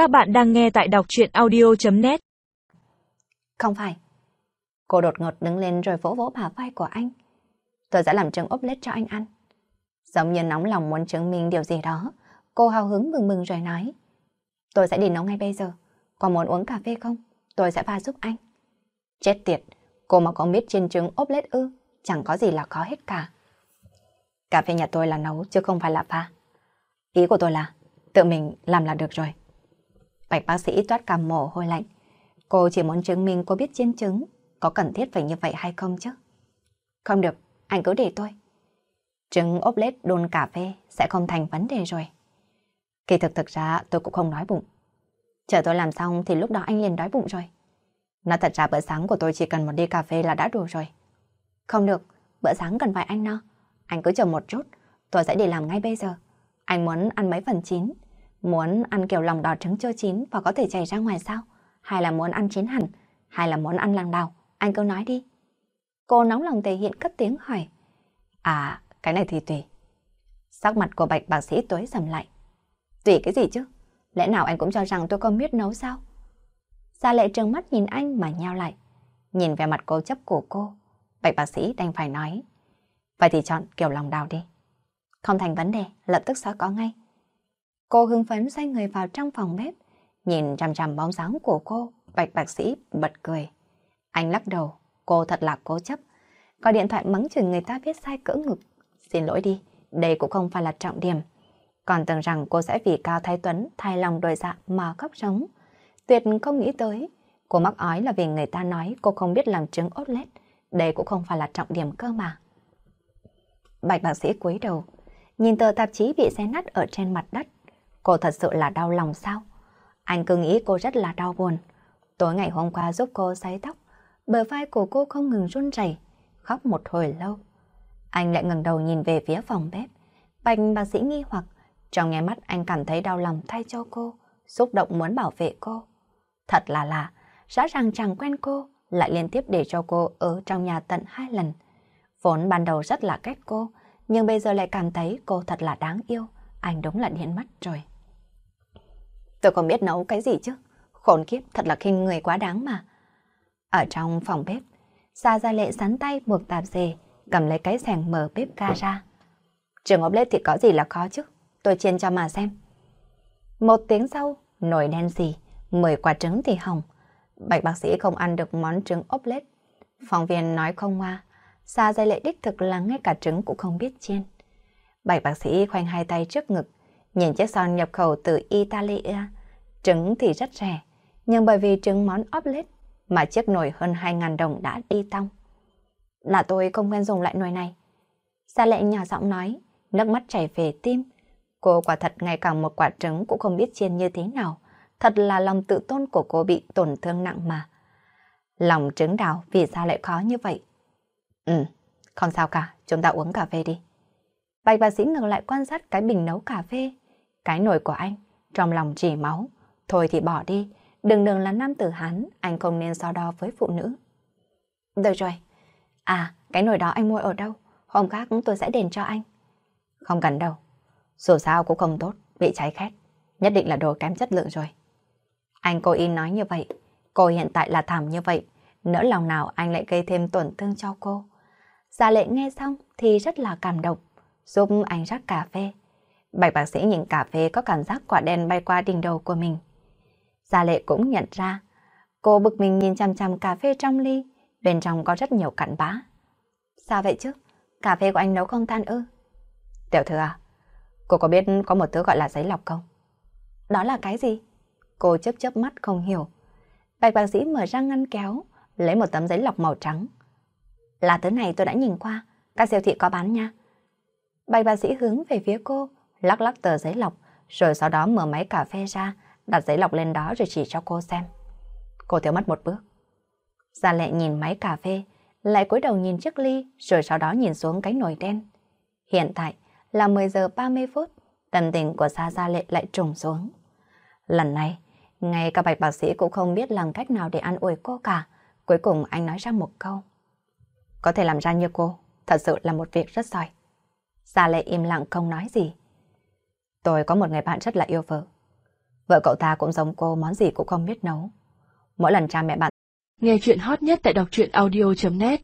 Các bạn đang nghe tại đọc chuyện audio.net Không phải. Cô đột ngột đứng lên rồi vỗ vỗ bả vai của anh. Tôi sẽ làm trứng ốp lết cho anh ăn. Giống như nóng lòng muốn chứng minh điều gì đó, cô hào hứng mừng mừng rồi nói. Tôi sẽ đi nấu ngay bây giờ. Có muốn uống cà phê không? Tôi sẽ pha giúp anh. Chết tiệt, cô mà có biết chiên trứng ốp lết ư, chẳng có gì là khó hết cả. Cà phê nhà tôi là nấu chứ không phải là pha. Ý của tôi là tự mình làm là được rồi. Bạch bác sĩ toát cả mồ hôi lạnh. Cô chỉ muốn chứng minh cô biết chiến chứng, có cần thiết phải như vậy hay không chứ? Không được, anh cứ để tôi. Trứng ốp lết đun cà phê sẽ không thành vấn đề rồi. Kỳ thực thực ra tôi cũng không đói bụng. Chờ tôi làm xong thì lúc đó anh liền đói bụng rồi. Nói thật ra bữa sáng của tôi chỉ cần một ly cà phê là đã đủ rồi. Không được, bữa sáng cần phải anh no. Anh cứ chờ một chút, tôi sẽ đi làm ngay bây giờ. Anh muốn ăn mấy phần chín, muốn ăn kiểu lòng đỏ trứng chưa chín và có thể chảy ra ngoài sao? Hay là muốn ăn chín hẳn, hay là muốn ăn lăng đào? Anh cứ nói đi. Cô nóng lòng thể hiện cất tiếng hỏi. À, cái này thì tùy. Sắc mặt của bạch bác sĩ tối sầm lại. Tùy cái gì chứ? Lẽ nào anh cũng cho rằng tôi không biết nấu sao? Gia lệ trừng mắt nhìn anh mà nhao lại. Nhìn về mặt cố chấp của cô, bạch bác sĩ đành phải nói. Vậy thì chọn kiểu lòng đào đi. Không thành vấn đề, lập tức sẽ có ngay. Cô hưng phấn xoay người vào trong phòng bếp, nhìn chằm chằm bóng dáng của cô, bạch bác sĩ bật cười. Anh lắc đầu, cô thật là cố chấp. Gọi điện thoại mắng chửi người ta viết sai cỡ ngực. Xin lỗi đi, đây cũng không phải là trọng điểm. Còn tưởng rằng cô sẽ vì Cao Thái Tuấn thay lòng đổi dạ mà khóc sống. Tuyệt không nghĩ tới. Cô mắc ói là vì người ta nói cô không biết làm trứng ốt lết. Đây cũng không phải là trọng điểm cơ mà. Bạch bác sĩ cúi đầu, nhìn tờ tạp chí bị xé nát ở trên mặt đất. Cô thật sự là đau lòng sao? Anh cứ nghĩ cô rất là đau buồn. Tối ngày hôm qua giúp cô sấy tóc, bờ vai của cô không ngừng run rẩy, khóc một hồi lâu. Anh lại ngẩng đầu nhìn về phía phòng bếp. Bạch bác sĩ nghi hoặc, trong nghe mắt anh cảm thấy đau lòng thay cho cô, xúc động muốn bảo vệ cô. Thật là lạ, rõ ràng chẳng quen cô, lại liên tiếp để cho cô ở trong nhà tận hai lần. Vốn ban đầu rất là ghét cô, nhưng bây giờ lại cảm thấy cô thật là đáng yêu. Anh đúng là điên mắt rồi. Tôi không biết nấu cái gì chứ. Khốn kiếp thật là khinh người quá đáng mà. Ở trong phòng bếp, Sa Gia Lệ sắn tay buộc tạp dề, cầm lấy cái sẻng mở bếp ga ra. Trường ốp lết thì có gì là khó chứ, tôi chiên cho mà xem. Một tiếng sau, nồi đen gì mười quả trứng thì hỏng. Bạch bác sĩ không ăn được món trứng ốp lết. Phóng viên nói không hoa, Sa Gia Lệ đích thực là ngay cả trứng cũng không biết chiên. Bạch bác sĩ khoanh hai tay trước ngực, nhìn chiếc son nhập khẩu từ Italia. Trứng thì rất rẻ, nhưng bởi vì trứng món omelette mà chiếc nồi hơn 2.000 đồng đã đi tong. Là tôi không quen dùng lại nồi này. Gia lệ nhỏ giọng nói, nước mắt chảy về tim. Cô quả thật ngày càng một quả trứng cũng không biết chiên như thế nào. Thật là lòng tự tôn của cô bị tổn thương nặng mà. Lòng trứng đào vì sao lại khó như vậy? Ừ, không sao cả, chúng ta uống cà phê đi. Bạch bác sĩ ngừng lại quan sát cái bình nấu cà phê. Cái nồi của anh, trong lòng chỉ máu. Thôi thì bỏ đi, đừng đừng là nam tử Hán, anh không nên so đo với phụ nữ. Được rồi. À, cái nồi đó anh mua ở đâu? Hôm khác tôi sẽ đền cho anh. Không cần đâu. Dù sao cũng không tốt, bị cháy khét. Nhất định là đồ kém chất lượng rồi. Anh cô y nói như vậy. Cô hiện tại là thảm như vậy. Nỡ lòng nào anh lại gây thêm tổn thương cho cô. Dạ Gia lệ nghe xong thì rất là cảm động giúp anh rắc cà phê. Bạch bác sĩ nhìn cà phê có cảm giác quả đen bay qua đỉnh đầu của mình. Gia lệ cũng nhận ra, cô bực mình nhìn chăm chăm cà phê trong ly, bên trong có rất nhiều cặn bã. Sao vậy chứ? Cà phê của anh nấu không tan ư? Tiểu thư à, cô có biết có một thứ gọi là giấy lọc không? Đó là cái gì? Cô chớp chớp mắt không hiểu. Bạch bác sĩ mở ra ngăn kéo, lấy một tấm giấy lọc màu trắng. Là thứ này tôi đã nhìn qua, các siêu thị có bán nha. Bạch bác sĩ hướng về phía cô, lắc lắc tờ giấy lọc, rồi sau đó mở máy cà phê ra, đặt giấy lọc lên đó rồi chỉ cho cô xem. Cô thiếu mất một bước. Gia lệ nhìn máy cà phê, lại cúi đầu nhìn chiếc ly, rồi sau đó nhìn xuống cái nồi đen. Hiện tại là 10 giờ 30 phút, tâm tình của Sa Gia Lệ lại trùng xuống. Lần này, ngay cả bạch bác sĩ cũng không biết làm cách nào để ăn ủi cô cả. Cuối cùng anh nói ra một câu. Có thể làm ra như cô, thật sự là một việc rất giỏi. Gia Lệ im lặng không nói gì. Tôi có một người bạn rất là yêu vợ. Vợ cậu ta cũng giống cô, món gì cũng không biết nấu. Mỗi lần cha mẹ bạn Nghe chuyện hot nhất tại đọc truyện audio.net